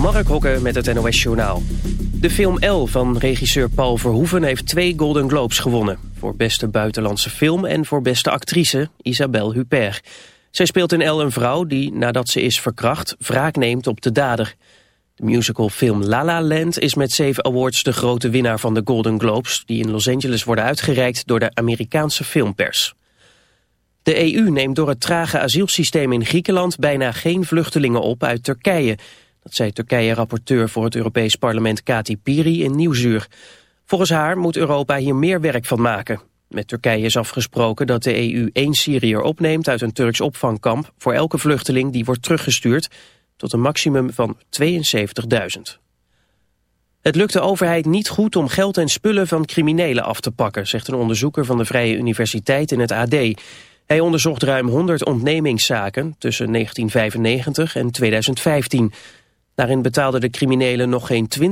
Mark Hokke met het NOS Journaal. De film L van regisseur Paul Verhoeven heeft twee Golden Globes gewonnen. Voor beste buitenlandse film en voor beste actrice Isabelle Huppert. Zij speelt in L een vrouw die, nadat ze is verkracht, wraak neemt op de dader. De musicalfilm La La Land is met zeven awards de grote winnaar van de Golden Globes... die in Los Angeles worden uitgereikt door de Amerikaanse filmpers. De EU neemt door het trage asielsysteem in Griekenland bijna geen vluchtelingen op uit Turkije. Dat zei Turkije-rapporteur voor het Europees Parlement Kati Piri in Nieuwsuur. Volgens haar moet Europa hier meer werk van maken. Met Turkije is afgesproken dat de EU één Syriër opneemt uit een Turks opvangkamp... voor elke vluchteling die wordt teruggestuurd tot een maximum van 72.000. Het lukt de overheid niet goed om geld en spullen van criminelen af te pakken... zegt een onderzoeker van de Vrije Universiteit in het AD... Hij onderzocht ruim 100 ontnemingszaken tussen 1995 en 2015. Daarin betaalden de criminelen nog geen 20%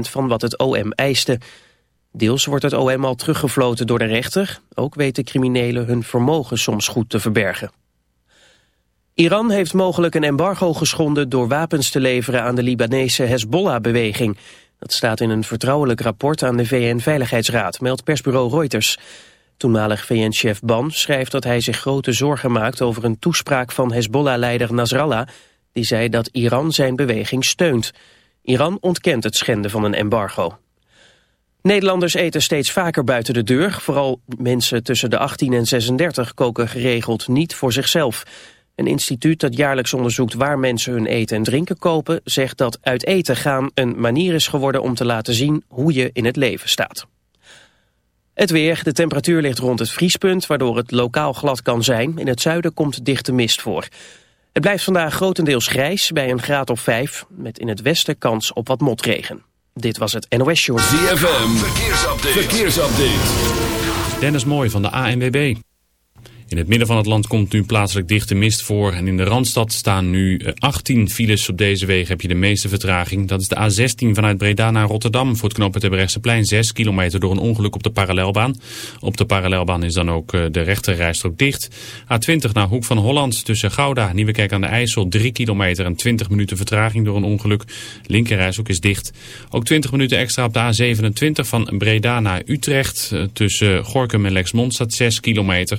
van wat het OM eiste. Deels wordt het OM al teruggefloten door de rechter. Ook weten criminelen hun vermogen soms goed te verbergen. Iran heeft mogelijk een embargo geschonden door wapens te leveren aan de Libanese Hezbollah-beweging. Dat staat in een vertrouwelijk rapport aan de VN-veiligheidsraad, meldt persbureau Reuters. Toenmalig VN-chef Ban schrijft dat hij zich grote zorgen maakt over een toespraak van Hezbollah-leider Nasrallah, die zei dat Iran zijn beweging steunt. Iran ontkent het schenden van een embargo. Nederlanders eten steeds vaker buiten de deur. Vooral mensen tussen de 18 en 36 koken geregeld niet voor zichzelf. Een instituut dat jaarlijks onderzoekt waar mensen hun eten en drinken kopen... zegt dat uit eten gaan een manier is geworden om te laten zien hoe je in het leven staat. Het weer, de temperatuur ligt rond het vriespunt, waardoor het lokaal glad kan zijn. In het zuiden komt dichte mist voor. Het blijft vandaag grotendeels grijs, bij een graad of 5, met in het westen kans op wat motregen. Dit was het NOS Show. ZFM, verkeersupdate. verkeersupdate. Dennis Mooi van de ANWB. In het midden van het land komt nu plaatselijk dichte mist voor. En in de Randstad staan nu 18 eh, files. Op deze wegen heb je de meeste vertraging. Dat is de A16 vanuit Breda naar Rotterdam. Voor het knooppunt plein 6 kilometer door een ongeluk op de parallelbaan. Op de parallelbaan is dan ook eh, de rechterrijstrook dicht. A20 naar Hoek van Holland tussen Gouda, Nieuwekerk aan de IJssel. 3 kilometer en 20 minuten vertraging door een ongeluk. Linkerrijstrook is dicht. Ook 20 minuten extra op de A27 van Breda naar Utrecht. Eh, tussen Gorkum en Lexmond staat 6 kilometer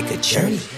Take a journey.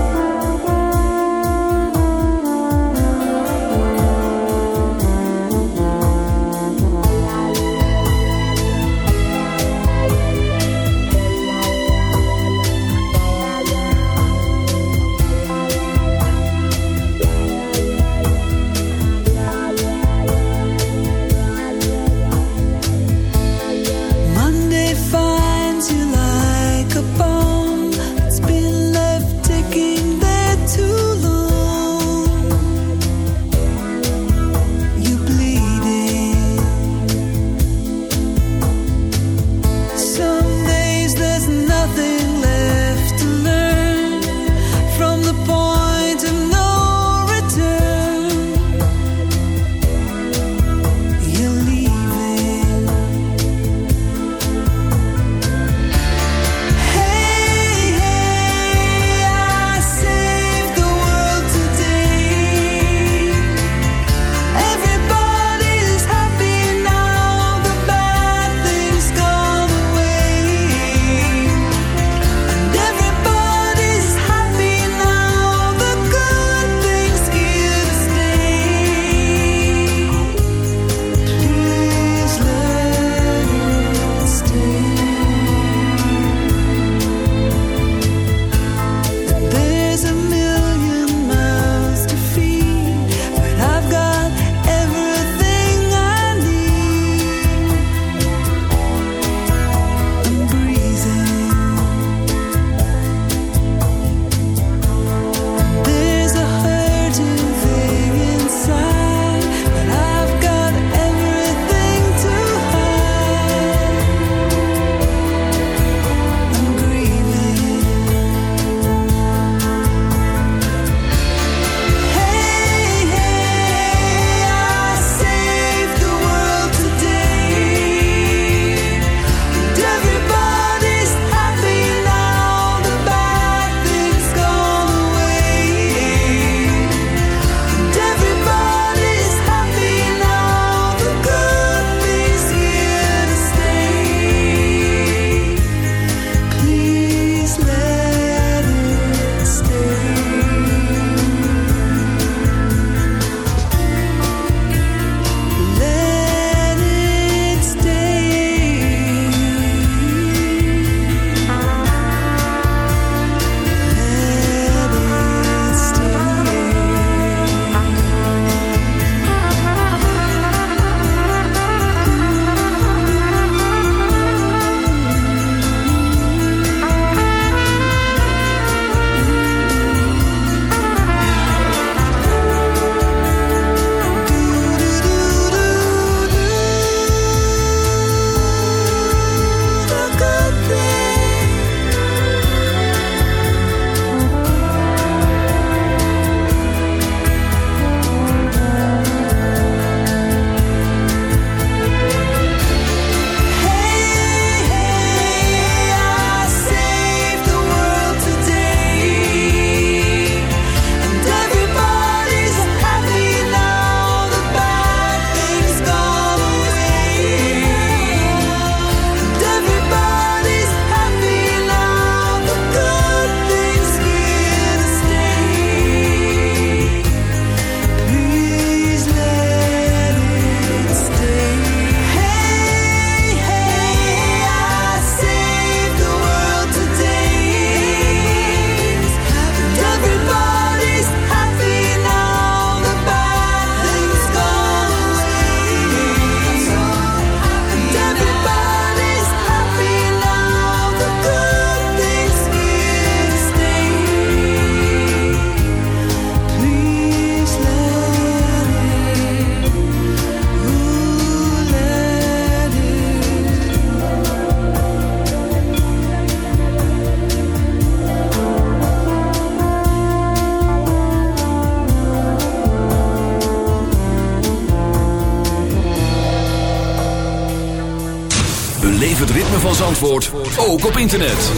Zandvoort, ook op internet.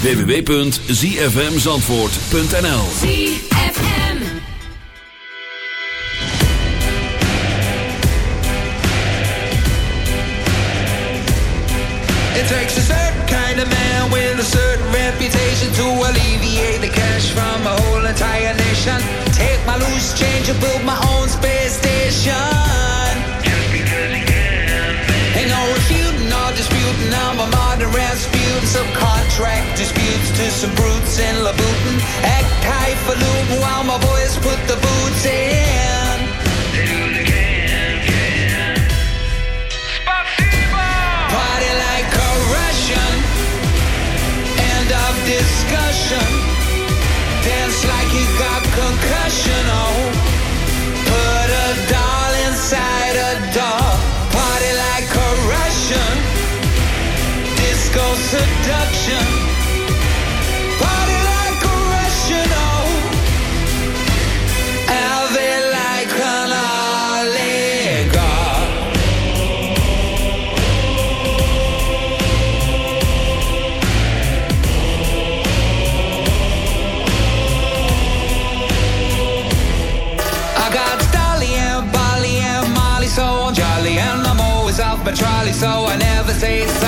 www.zfmzandvoort.nl ZFM. It takes a certain kind of man with a certain reputation to alleviate the cash from a whole entire nation. Take my loose change and build my own space station. Disputing. I'm a modern Rasputin. Some contract disputes to some brutes in Labutin. Act highfalutin while my boys put the boots in. The game, yeah. Party like a Russian. End of discussion. Dance like you got concussion. Oh, trolley, so I never say sorry.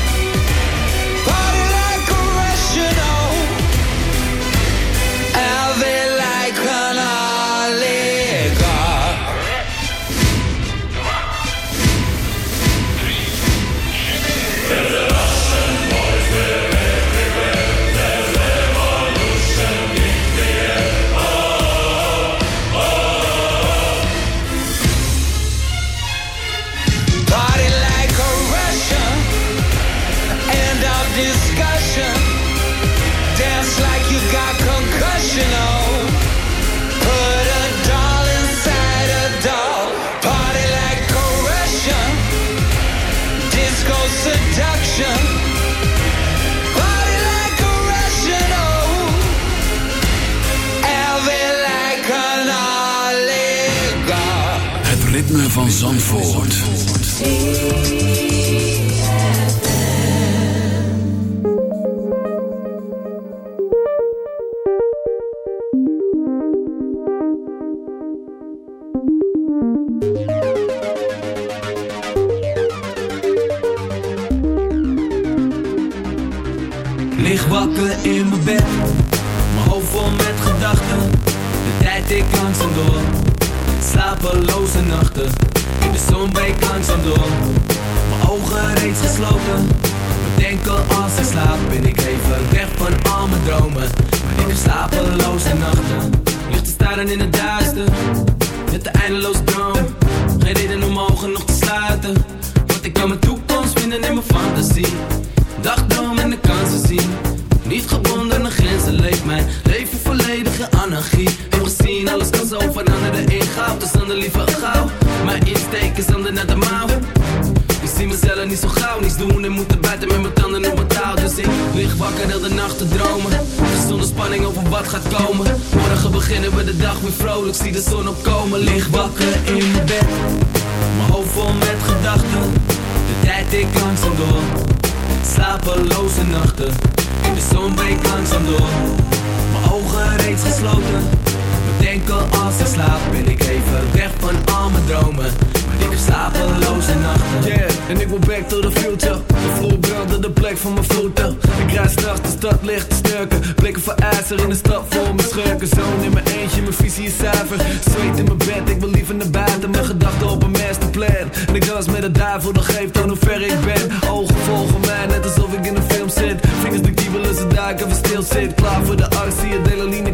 Zandvoort. Lig wakker in mijn bed, mijn hoofd vol met gedachten. De tijd ik langzaam door, slapeloze nachten. De zon breekt langzaam door, mijn ogen reeds gesloten. Bedenken als ik slaap, ben ik even weg van al mijn dromen. Maar ik heb slapeloze nachten, ligt te staren in het duister. Met de eindeloze droom, geen reden om ogen nog te sluiten. Want ik kan mijn toekomst vinden in mijn fantasie. Dagdroom en de kansen zien. Niet gebonden aan grenzen leeft mijn leven volledige anarchie. Heb gezien, alles kan zo veranderen in goud. Dus ander liever gauw. Niet zo gauw, niets doen en moeten buiten met mijn tanden op mijn touw. Dus ik lig wakker heel de nacht te dromen. Zonder spanning over wat gaat komen. Morgen beginnen we de dag weer vrolijk, zie de zon opkomen. Lig wakker in mijn bed, mijn hoofd vol met gedachten. De tijd ik langzaam door, slapeloze nachten. In de zon breekt langzaam door, mijn ogen reeds gesloten. Bedenken als ik slaap, ben ik even weg van al mijn dromen. Ik heb slapeloze nachten. Yeah, en ik wil back to the future. De vloer brandde de plek van mijn voeten. Ik rijd s'nachts de stad licht te snurken. Blikken voor ijzer in de stad voor mijn schurken. Zoon in mijn eentje, mijn visie is zuiver. Zweet in mijn bed, ik wil liever naar buiten. Mijn gedachten op een masterplan. En ik dans met de duivel, dat geeft aan hoe ver ik ben. Ogen volgen mij, net alsof ik in een film zit. Vingers de kiebelen, ze ik even stil zit Klaar voor de arts, zie je delaline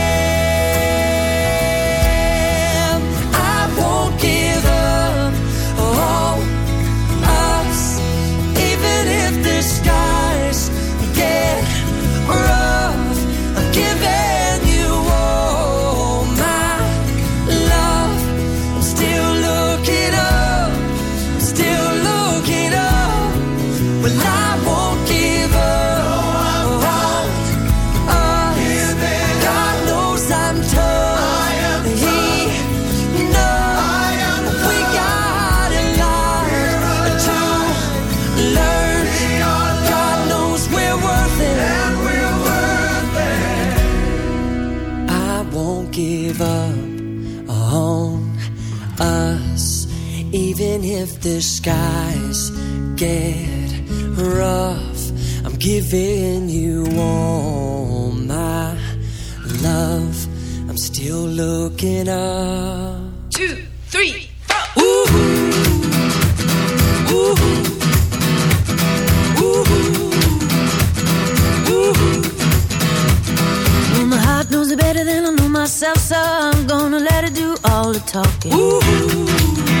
If the skies get rough. I'm giving you all my love. I'm still looking up. Two, three, Ooh. Ooh. Well, my heart knows it better than I know myself, so I'm gonna let it do all the talking. I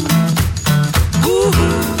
Uh -huh.